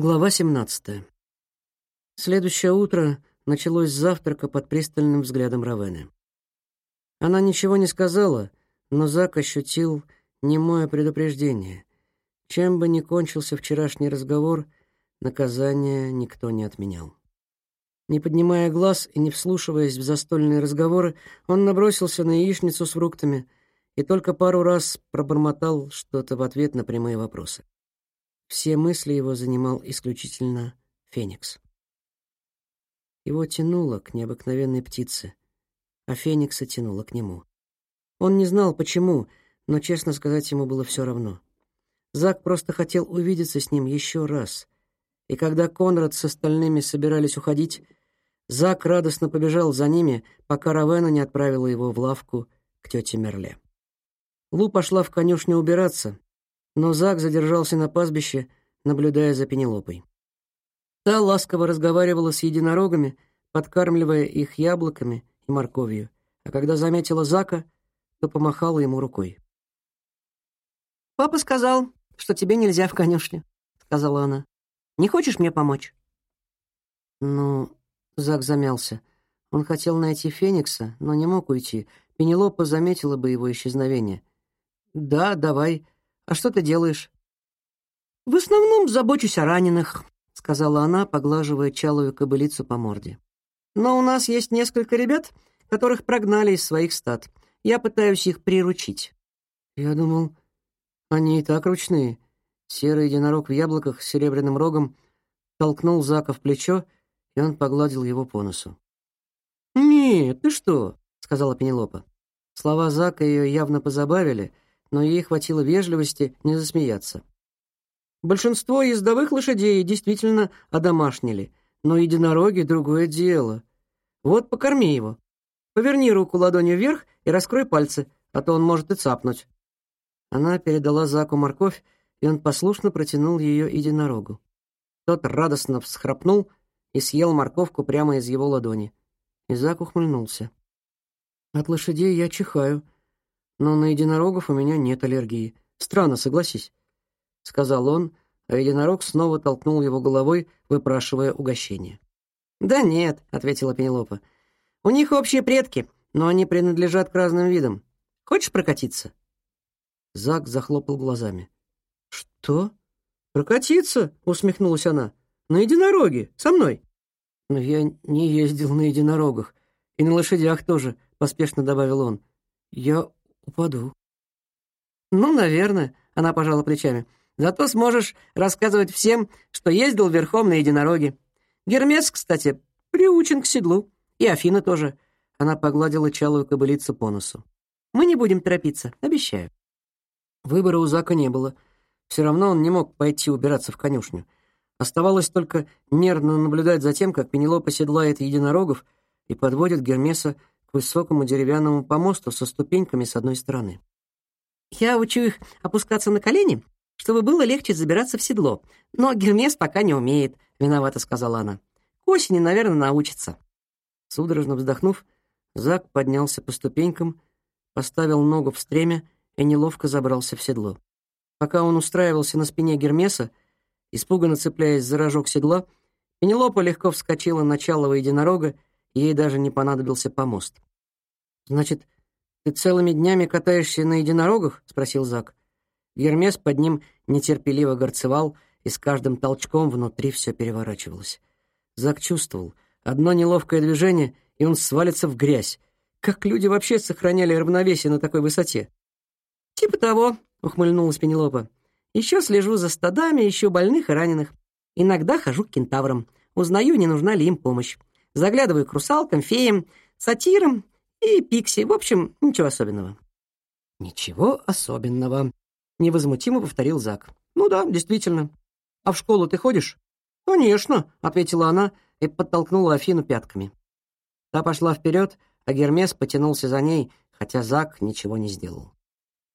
Глава 17. Следующее утро началось с завтрака под пристальным взглядом Равены. Она ничего не сказала, но Зак ощутил немое предупреждение. Чем бы ни кончился вчерашний разговор, наказание никто не отменял. Не поднимая глаз и не вслушиваясь в застольные разговоры, он набросился на яичницу с фруктами и только пару раз пробормотал что-то в ответ на прямые вопросы. Все мысли его занимал исключительно Феникс. Его тянуло к необыкновенной птице, а Феникса тянуло к нему. Он не знал, почему, но, честно сказать, ему было все равно. Зак просто хотел увидеться с ним еще раз. И когда Конрад с остальными собирались уходить, Зак радостно побежал за ними, пока Равена не отправила его в лавку к тете Мерле. Лу пошла в конюшню убираться, но Зак задержался на пастбище, наблюдая за Пенелопой. Та ласково разговаривала с единорогами, подкармливая их яблоками и морковью, а когда заметила Зака, то помахала ему рукой. «Папа сказал, что тебе нельзя в конюшню», — сказала она. «Не хочешь мне помочь?» «Ну...» — Зак замялся. Он хотел найти Феникса, но не мог уйти. Пенелопа заметила бы его исчезновение. «Да, давай», а что ты делаешь?» «В основном забочусь о раненых», — сказала она, поглаживая чалую кобылицу по морде. «Но у нас есть несколько ребят, которых прогнали из своих стад. Я пытаюсь их приручить». «Я думал, они и так ручные». Серый единорог в яблоках с серебряным рогом толкнул Зака в плечо, и он погладил его по носу. «Нет, ты что?» — сказала Пенелопа. Слова Зака ее явно позабавили — но ей хватило вежливости не засмеяться. Большинство ездовых лошадей действительно одомашнили, но единороги — другое дело. Вот покорми его. Поверни руку ладонью вверх и раскрой пальцы, а то он может и цапнуть. Она передала Заку морковь, и он послушно протянул ее единорогу. Тот радостно всхрапнул и съел морковку прямо из его ладони. И Зак ухмыльнулся. «От лошадей я чихаю», но на единорогов у меня нет аллергии. Странно, согласись», — сказал он, а единорог снова толкнул его головой, выпрашивая угощение. «Да нет», — ответила Пенелопа. «У них общие предки, но они принадлежат к разным видам. Хочешь прокатиться?» Зак захлопал глазами. «Что? Прокатиться?» — усмехнулась она. «На единороге, со мной». «Но я не ездил на единорогах. И на лошадях тоже», — поспешно добавил он. «Я «Упаду». «Ну, наверное», — она пожала плечами. «Зато сможешь рассказывать всем, что ездил верхом на единороге. Гермес, кстати, приучен к седлу. И Афина тоже». Она погладила чалую кобылицу по носу. «Мы не будем торопиться, обещаю». Выбора у Зака не было. Все равно он не мог пойти убираться в конюшню. Оставалось только нервно наблюдать за тем, как Пенелопа седлает единорогов и подводит Гермеса к высокому деревянному помосту со ступеньками с одной стороны. «Я учу их опускаться на колени, чтобы было легче забираться в седло, но Гермес пока не умеет», — виновато сказала она. «К осени, наверное, научится». Судорожно вздохнув, Зак поднялся по ступенькам, поставил ногу в стремя и неловко забрался в седло. Пока он устраивался на спине Гермеса, испуганно цепляясь за рожок седла, Пенелопа легко вскочила на чалого единорога Ей даже не понадобился помост. «Значит, ты целыми днями катаешься на единорогах?» — спросил Зак. Гермес под ним нетерпеливо горцевал, и с каждым толчком внутри все переворачивалось. Зак чувствовал, одно неловкое движение, и он свалится в грязь. Как люди вообще сохраняли равновесие на такой высоте? «Типа того», — ухмыльнулась Пенелопа. «Еще слежу за стадами, ищу больных и раненых. Иногда хожу к кентаврам. Узнаю, не нужна ли им помощь. Заглядываю к русалкам, феям, сатирам и пикси. В общем, ничего особенного». «Ничего особенного», — невозмутимо повторил Зак. «Ну да, действительно. А в школу ты ходишь?» «Конечно», — ответила она и подтолкнула Афину пятками. Та пошла вперед, а Гермес потянулся за ней, хотя Зак ничего не сделал.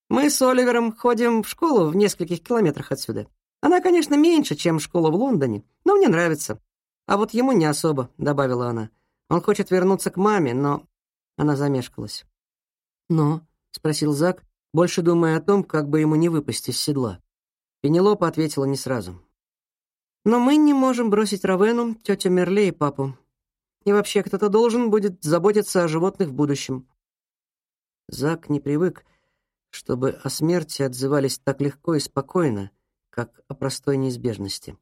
«Мы с Оливером ходим в школу в нескольких километрах отсюда. Она, конечно, меньше, чем школа в Лондоне, но мне нравится. «А вот ему не особо», — добавила она. «Он хочет вернуться к маме, но...» Она замешкалась. «Но?» — спросил Зак, больше думая о том, как бы ему не выпасть из седла. Пенелопа ответила не сразу. Но мы не можем бросить Равену, тетю Мерле и папу. И вообще, кто-то должен будет заботиться о животных в будущем». Зак не привык, чтобы о смерти отзывались так легко и спокойно, как о простой неизбежности.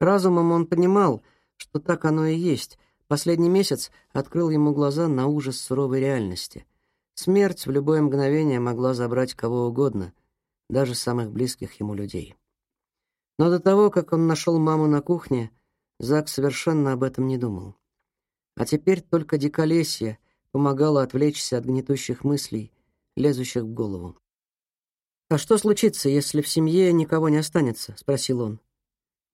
Разумом он понимал, что так оно и есть. Последний месяц открыл ему глаза на ужас суровой реальности. Смерть в любое мгновение могла забрать кого угодно, даже самых близких ему людей. Но до того, как он нашел маму на кухне, Зак совершенно об этом не думал. А теперь только диколесье помогало отвлечься от гнетущих мыслей, лезущих в голову. «А что случится, если в семье никого не останется?» — спросил он.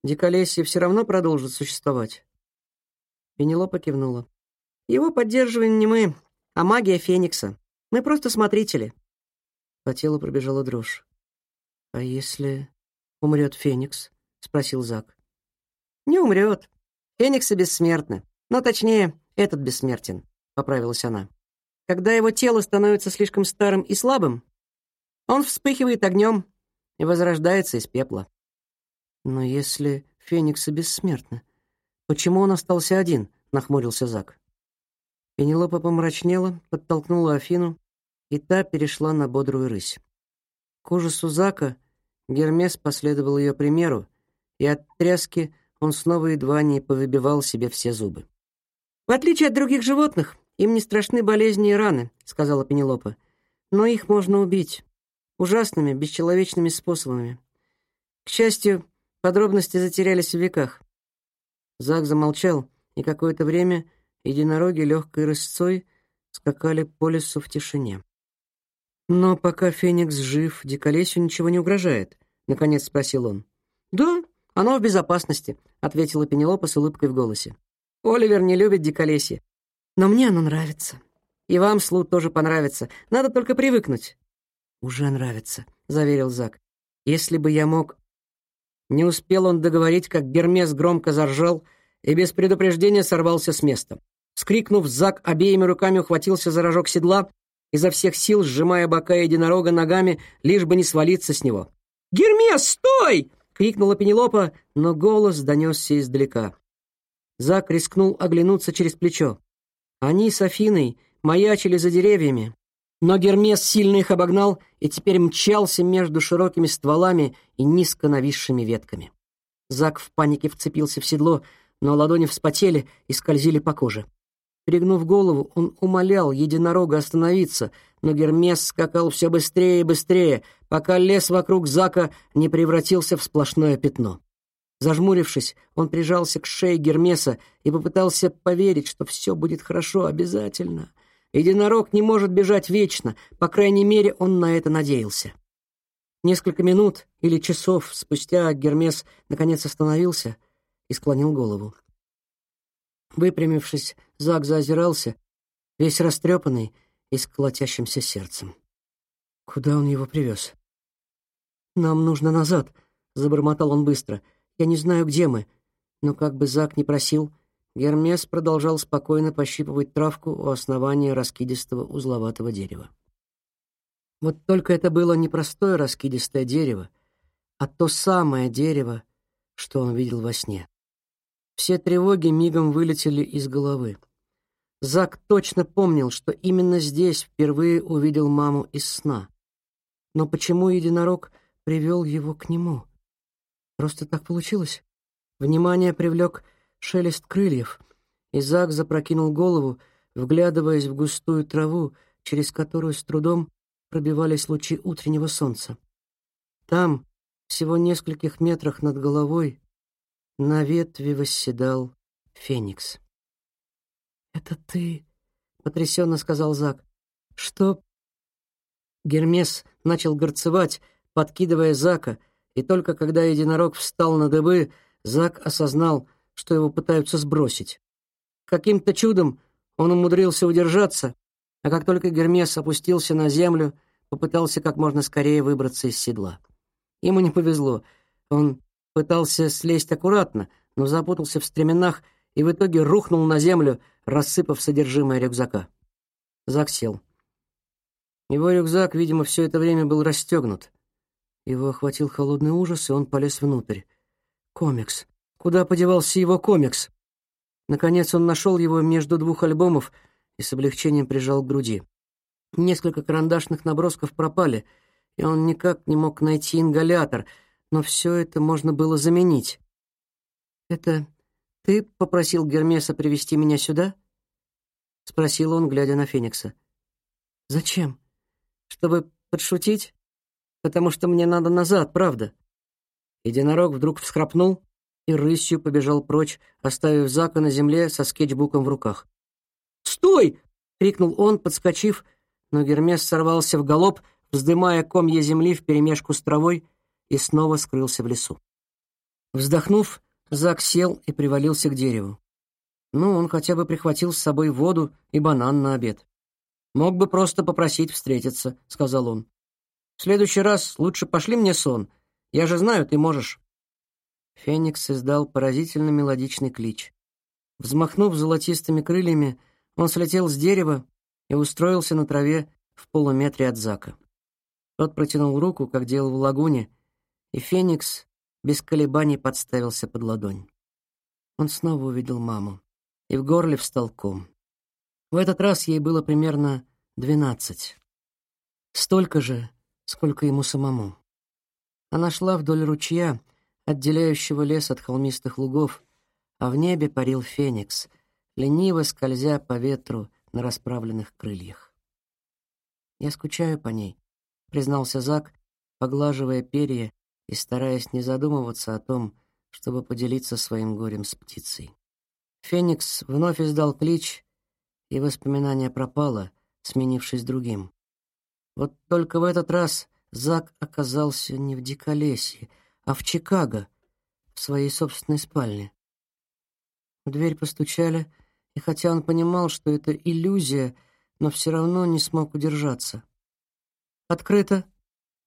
«Диколесье все равно продолжит существовать?» Пенелопа кивнула. «Его поддерживаем не мы, а магия Феникса. Мы просто смотрители». По телу пробежала дрожь. «А если умрет Феникс?» — спросил Зак. «Не умрет. Фениксы бессмертны. Но точнее, этот бессмертен», — поправилась она. «Когда его тело становится слишком старым и слабым, он вспыхивает огнем и возрождается из пепла». «Но если Фениксы бессмертны, почему он остался один?» — нахмурился Зак. Пенелопа помрачнела, подтолкнула Афину, и та перешла на бодрую рысь. К ужасу Зака Гермес последовал ее примеру, и от тряски он снова едва не повыбивал себе все зубы. «В отличие от других животных, им не страшны болезни и раны», — сказала Пенелопа. «Но их можно убить. Ужасными, бесчеловечными способами. К счастью, подробности затерялись в веках». Зак замолчал, и какое-то время единороги легкой рысцой скакали по лесу в тишине. «Но пока Феникс жив, Диколесью ничего не угрожает», — наконец спросил он. «Да, оно в безопасности», — ответила Пенелопа с улыбкой в голосе. «Оливер не любит Диколесье, но мне оно нравится. И вам, Слут, тоже понравится. Надо только привыкнуть». «Уже нравится», — заверил Зак. «Если бы я мог...» Не успел он договорить, как Гермес громко заржал и без предупреждения сорвался с места. Скрикнув, Зак обеими руками ухватился за рожок седла, изо всех сил сжимая бока единорога ногами, лишь бы не свалиться с него. «Гермес, стой!» — крикнула Пенелопа, но голос донесся издалека. Зак рискнул оглянуться через плечо. Они с Афиной маячили за деревьями, но Гермес сильно их обогнал и теперь мчался между широкими стволами и низко нависшими ветками. Зак в панике вцепился в седло, но ладони вспотели и скользили по коже. Пригнув голову, он умолял единорога остановиться, но Гермес скакал все быстрее и быстрее, пока лес вокруг Зака не превратился в сплошное пятно. Зажмурившись, он прижался к шее Гермеса и попытался поверить, что все будет хорошо обязательно. Единорог не может бежать вечно, по крайней мере, он на это надеялся. Несколько минут или часов спустя Гермес наконец остановился и склонил голову. Выпрямившись, Зак заозирался, весь растрепанный и с колотящимся сердцем. Куда он его привез? «Нам нужно назад», — забормотал он быстро. «Я не знаю, где мы». Но как бы Зак ни просил, Гермес продолжал спокойно пощипывать травку у основания раскидистого узловатого дерева. Вот только это было не простое раскидистое дерево, а то самое дерево, что он видел во сне. Все тревоги мигом вылетели из головы. Зак точно помнил, что именно здесь впервые увидел маму из сна. Но почему единорог привел его к нему? Просто так получилось? Внимание привлек шелест крыльев, и Зак запрокинул голову, вглядываясь в густую траву, через которую с трудом пробивались лучи утреннего солнца. Там, всего нескольких метрах над головой, на ветви восседал Феникс. «Это ты?» — потрясенно сказал Зак. «Что?» Гермес начал горцевать, подкидывая Зака, и только когда единорог встал на дыбы, Зак осознал, что его пытаются сбросить. Каким-то чудом он умудрился удержаться, а как только Гермес опустился на землю, попытался как можно скорее выбраться из седла. Ему не повезло. Он Пытался слезть аккуратно, но запутался в стременах и в итоге рухнул на землю, рассыпав содержимое рюкзака. Зак сел. Его рюкзак, видимо, все это время был расстегнут. Его охватил холодный ужас, и он полез внутрь. Комикс. Куда подевался его комикс. Наконец он нашел его между двух альбомов и с облегчением прижал к груди. Несколько карандашных набросков пропали, и он никак не мог найти ингалятор, но все это можно было заменить. «Это ты попросил Гермеса привести меня сюда?» — спросил он, глядя на Феникса. «Зачем? Чтобы подшутить? Потому что мне надо назад, правда?» Единорог вдруг всхрапнул и рысью побежал прочь, оставив Зака на земле со скетчбуком в руках. «Стой!» — крикнул он, подскочив, но Гермес сорвался в галоп, вздымая комья земли вперемешку с травой, и снова скрылся в лесу. Вздохнув, Зак сел и привалился к дереву. Ну, он хотя бы прихватил с собой воду и банан на обед. «Мог бы просто попросить встретиться», — сказал он. «В следующий раз лучше пошли мне сон. Я же знаю, ты можешь». Феникс издал поразительно мелодичный клич. Взмахнув золотистыми крыльями, он слетел с дерева и устроился на траве в полуметре от Зака. Тот протянул руку, как делал в лагуне, и Феникс без колебаний подставился под ладонь. Он снова увидел маму, и в горле встал ком. В этот раз ей было примерно двенадцать. Столько же, сколько ему самому. Она шла вдоль ручья, отделяющего лес от холмистых лугов, а в небе парил феникс, лениво скользя по ветру на расправленных крыльях. «Я скучаю по ней», — признался Зак, поглаживая перья и стараясь не задумываться о том, чтобы поделиться своим горем с птицей. Феникс вновь издал клич, и воспоминание пропало, сменившись другим. Вот только в этот раз Зак оказался не в Диколесье, а в Чикаго, в своей собственной спальне. В дверь постучали, и хотя он понимал, что это иллюзия, но все равно не смог удержаться. «Открыто!»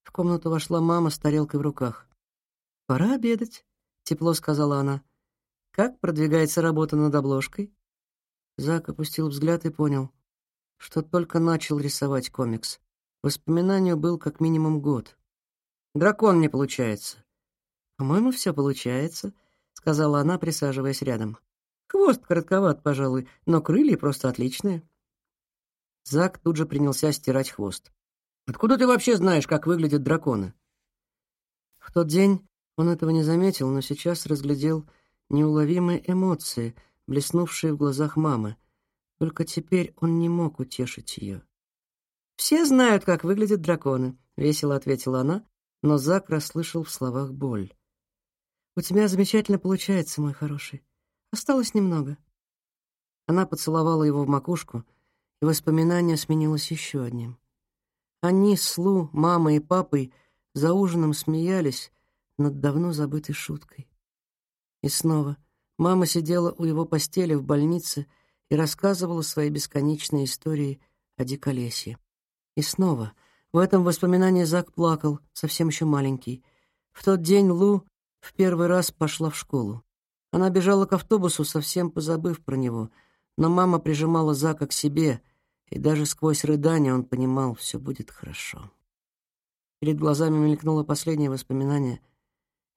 В комнату вошла мама с тарелкой в руках. «Пора обедать», — тепло сказала она. «Как продвигается работа над обложкой?» Зак опустил взгляд и понял, что только начал рисовать комикс. Воспоминанию был как минимум год. «Дракон не получается». «По-моему, все получается», — сказала она, присаживаясь рядом. Хвост коротковат, пожалуй, но крылья просто отличные. Зак тут же принялся стирать хвост. Откуда ты вообще знаешь, как выглядят драконы? В тот день он этого не заметил, но сейчас разглядел неуловимые эмоции, блеснувшие в глазах мамы. Только теперь он не мог утешить ее. «Все знают, как выглядят драконы», — весело ответила она, но Зак расслышал в словах боль. «У тебя замечательно получается, мой хороший. Осталось немного. Она поцеловала его в макушку, и воспоминание сменилось еще одним. Они с Лу, мамой и папой за ужином смеялись над давно забытой шуткой. И снова мама сидела у его постели в больнице и рассказывала свои бесконечные истории о диколесье. И снова в этом воспоминании Зак плакал, совсем еще маленький. В тот день Лу в первый раз пошла в школу. Она бежала к автобусу, совсем позабыв про него, но мама прижимала Зака к себе, и даже сквозь рыдания он понимал, все будет хорошо. Перед глазами мелькнуло последнее воспоминание,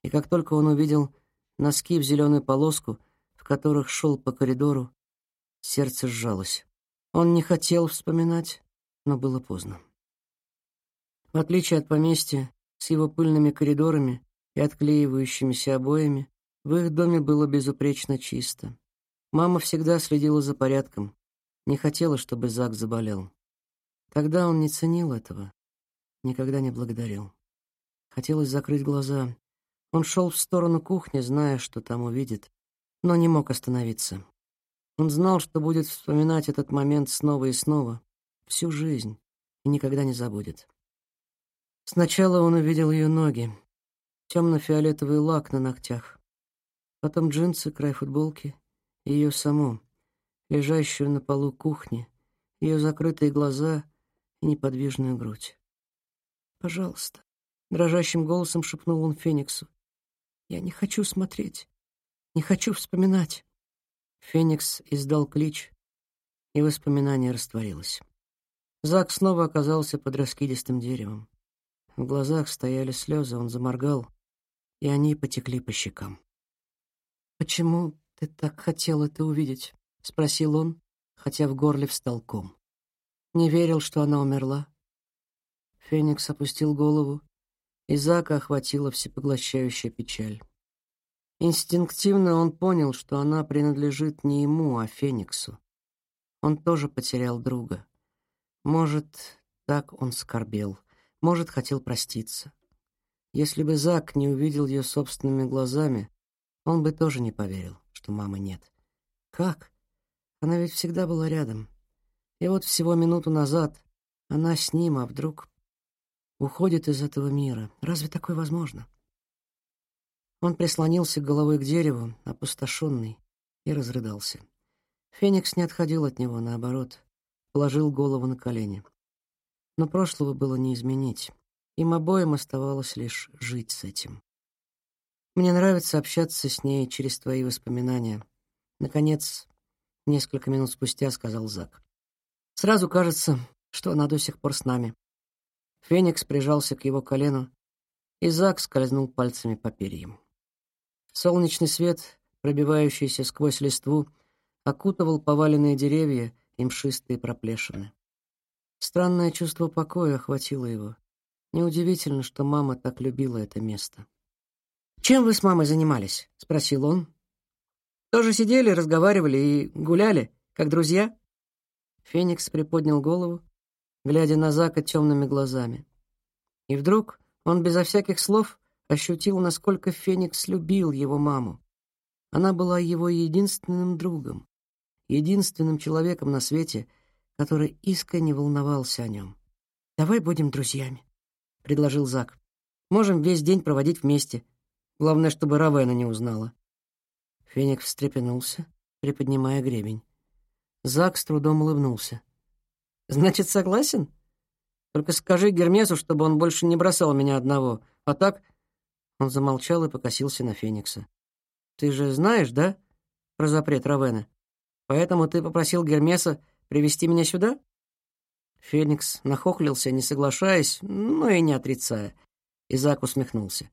и как только он увидел носки в зеленую полоску, в которых шел по коридору, сердце сжалось. Он не хотел вспоминать, но было поздно. В отличие от поместья, с его пыльными коридорами и отклеивающимися обоями, в их доме было безупречно чисто. Мама всегда следила за порядком, не хотела, чтобы Зак заболел. Тогда он не ценил этого, никогда не благодарил. Хотелось закрыть глаза. Он шел в сторону кухни, зная, что там увидит, но не мог остановиться. Он знал, что будет вспоминать этот момент снова и снова, всю жизнь, и никогда не забудет. Сначала он увидел ее ноги, темно-фиолетовый лак на ногтях потом джинсы, край футболки, ее саму, лежащую на полу кухни, ее закрытые глаза и неподвижную грудь. «Пожалуйста», — дрожащим голосом шепнул он Фениксу. «Я не хочу смотреть, не хочу вспоминать». Феникс издал клич, и воспоминание растворилось. Зак снова оказался под раскидистым деревом. В глазах стояли слезы, он заморгал, и они потекли по щекам. «Почему ты так хотел это увидеть?» — спросил он, хотя в горле встал ком. «Не верил, что она умерла?» Феникс опустил голову, и Зака охватила всепоглощающая печаль. Инстинктивно он понял, что она принадлежит не ему, а Фениксу. Он тоже потерял друга. Может, так он скорбел, может, хотел проститься. Если бы Зак не увидел ее собственными глазами, он бы тоже не поверил, что мамы нет. Как? Она ведь всегда была рядом. И вот всего минуту назад она с ним, а вдруг уходит из этого мира. Разве такое возможно? Он прислонился головой к дереву, опустошенный, и разрыдался. Феникс не отходил от него, наоборот, положил голову на колени. Но прошлого было не изменить. Им обоим оставалось лишь жить с этим. Мне нравится общаться с ней через твои воспоминания. Наконец, несколько минут спустя сказал Зак. Сразу кажется, что она до сих пор с нами. Феникс прижался к его колену, и Зак скользнул пальцами по перьям. Солнечный свет, пробивающийся сквозь листву, окутывал поваленные деревья и мшистые проплешины. Странное чувство покоя охватило его. Неудивительно, что мама так любила это место. «Чем вы с мамой занимались?» — спросил он. «Тоже сидели, разговаривали и гуляли, как друзья?» Феникс приподнял голову, глядя на Зака темными глазами. И вдруг он безо всяких слов ощутил, насколько Феникс любил его маму. Она была его единственным другом, единственным человеком на свете, который искренне волновался о нем. «Давай будем друзьями», — предложил Зак. «Можем весь день проводить вместе. Главное, чтобы Равена не узнала». Феникс встрепенулся, приподнимая гребень. Зак с трудом улыбнулся. «Значит, согласен? Только скажи Гермесу, чтобы он больше не бросал меня одного. А так...» Он замолчал и покосился на Феникса. «Ты же знаешь, да, про запрет Равена? Поэтому ты попросил Гермеса привести меня сюда?» Феникс нахохлился, не соглашаясь, но и не отрицая. Изак усмехнулся.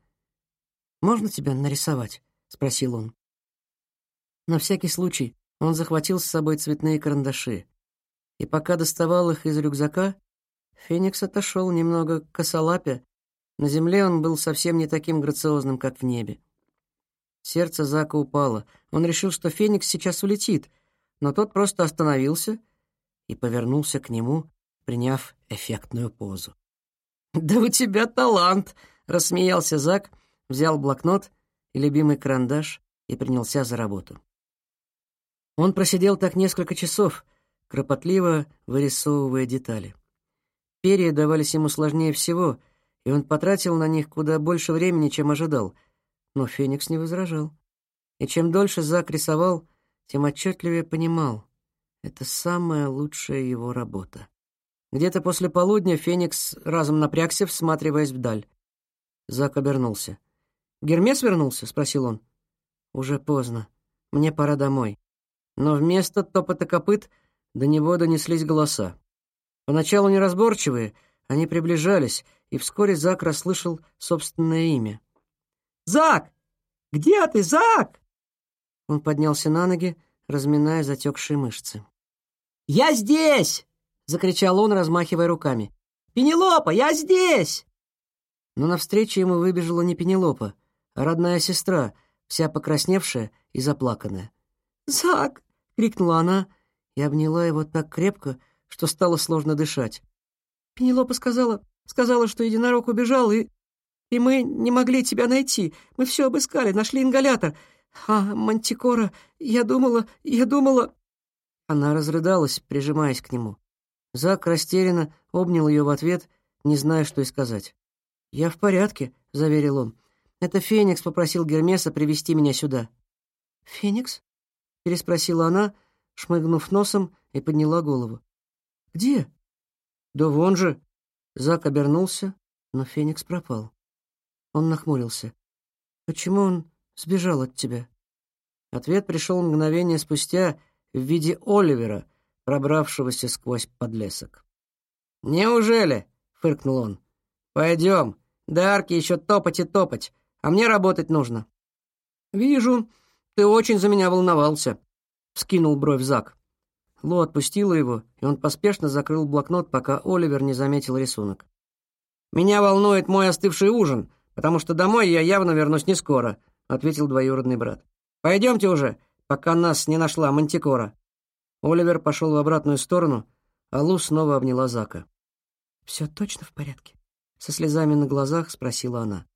«Можно тебя нарисовать?» — спросил он. На всякий случай он захватил с собой цветные карандаши. И пока доставал их из рюкзака, Феникс отошел немного к косолапе. На земле он был совсем не таким грациозным, как в небе. Сердце Зака упало. Он решил, что Феникс сейчас улетит, но тот просто остановился и повернулся к нему, приняв эффектную позу. «Да у тебя талант!» — рассмеялся Зак, взял блокнот и любимый карандаш и принялся за работу. Он просидел так несколько часов, кропотливо вырисовывая детали. Перья давались ему сложнее всего, и он потратил на них куда больше времени, чем ожидал, но Феникс не возражал. И чем дольше Зак рисовал, тем отчетливее понимал — это самая лучшая его работа. Где-то после полудня Феникс разом напрягся, всматриваясь вдаль. Зак обернулся. «Гермес вернулся?» — спросил он. «Уже поздно. Мне пора домой». Но вместо топота копыт до него донеслись голоса. Поначалу неразборчивые, они приближались, и вскоре Зак расслышал собственное имя. «Зак! Где ты, Зак?» Он поднялся на ноги, разминая затекшие мышцы. «Я здесь!» Закричал он, размахивая руками. «Пенелопа, я здесь!» Но навстречу ему выбежала не Пенелопа, а родная сестра, вся покрасневшая и заплаканная. «Зак!» — крикнула она и обняла его так крепко, что стало сложно дышать. «Пенелопа сказала, сказала, что единорог убежал, и... и мы не могли тебя найти. Мы все обыскали, нашли ингалятор. А Мантикора, я думала, я думала...» Она разрыдалась, прижимаясь к нему. Зак растерянно обнял ее в ответ, не зная, что и сказать. «Я в порядке», — заверил он. «Это Феникс попросил Гермеса привести меня сюда». «Феникс?» — переспросила она, шмыгнув носом и подняла голову. «Где?» «Да вон же!» Зак обернулся, но Феникс пропал. Он нахмурился. «Почему он сбежал от тебя?» Ответ пришел мгновение спустя в виде Оливера, пробравшегося сквозь подлесок. «Неужели?» — фыркнул он. «Пойдем, до арки еще топать и топать, а мне работать нужно». «Вижу, ты очень за меня волновался», — вскинул бровь Зак. Лу отпустила его, и он поспешно закрыл блокнот, пока Оливер не заметил рисунок. «Меня волнует мой остывший ужин, потому что домой я явно вернусь не скоро», — ответил двоюродный брат. «Пойдемте уже, пока нас не нашла Мантикора». Оливер пошел в обратную сторону, а Лу снова обняла Зака. «Все точно в порядке?» — со слезами на глазах спросила она.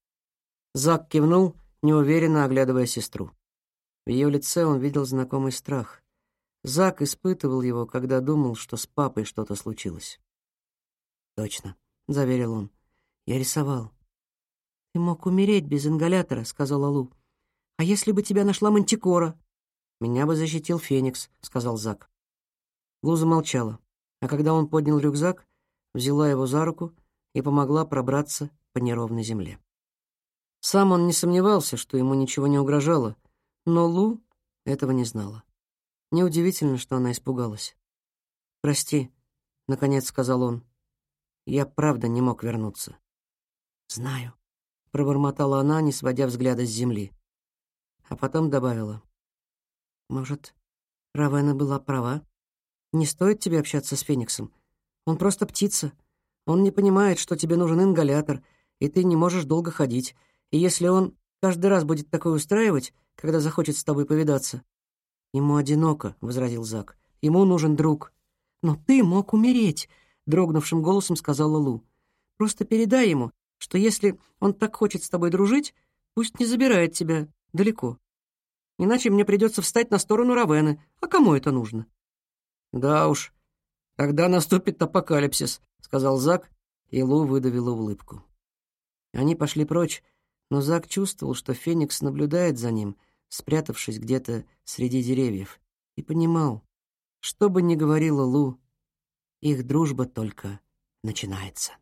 Зак кивнул, неуверенно оглядывая сестру. В ее лице он видел знакомый страх. Зак испытывал его, когда думал, что с папой что-то случилось. «Точно», — заверил он. «Я рисовал». «Ты мог умереть без ингалятора», — сказала Лу. «А если бы тебя нашла Мантикора?» «Меня бы защитил Феникс», — сказал Зак. Лу замолчала, а когда он поднял рюкзак, взяла его за руку и помогла пробраться по неровной земле. Сам он не сомневался, что ему ничего не угрожало, но Лу этого не знала. Неудивительно, что она испугалась. «Прости», — наконец сказал он. «Я правда не мог вернуться». «Знаю», — пробормотала она, не сводя взгляда с земли. А потом добавила. «Может, Равена была права? Не стоит тебе общаться с Фениксом. Он просто птица. Он не понимает, что тебе нужен ингалятор, и ты не можешь долго ходить. И если он каждый раз будет такое устраивать, когда захочет с тобой повидаться...» «Ему одиноко», — возразил Зак. «Ему нужен друг». «Но ты мог умереть», — дрогнувшим голосом сказала Лу. «Просто передай ему, что если он так хочет с тобой дружить, пусть не забирает тебя далеко. Иначе мне придется встать на сторону Равены. А кому это нужно?» «Да уж, тогда наступит апокалипсис», — сказал Зак, и Лу выдавила улыбку. Они пошли прочь, но Зак чувствовал, что Феникс наблюдает за ним, спрятавшись где-то среди деревьев, и понимал, что бы ни говорила Лу, их дружба только начинается.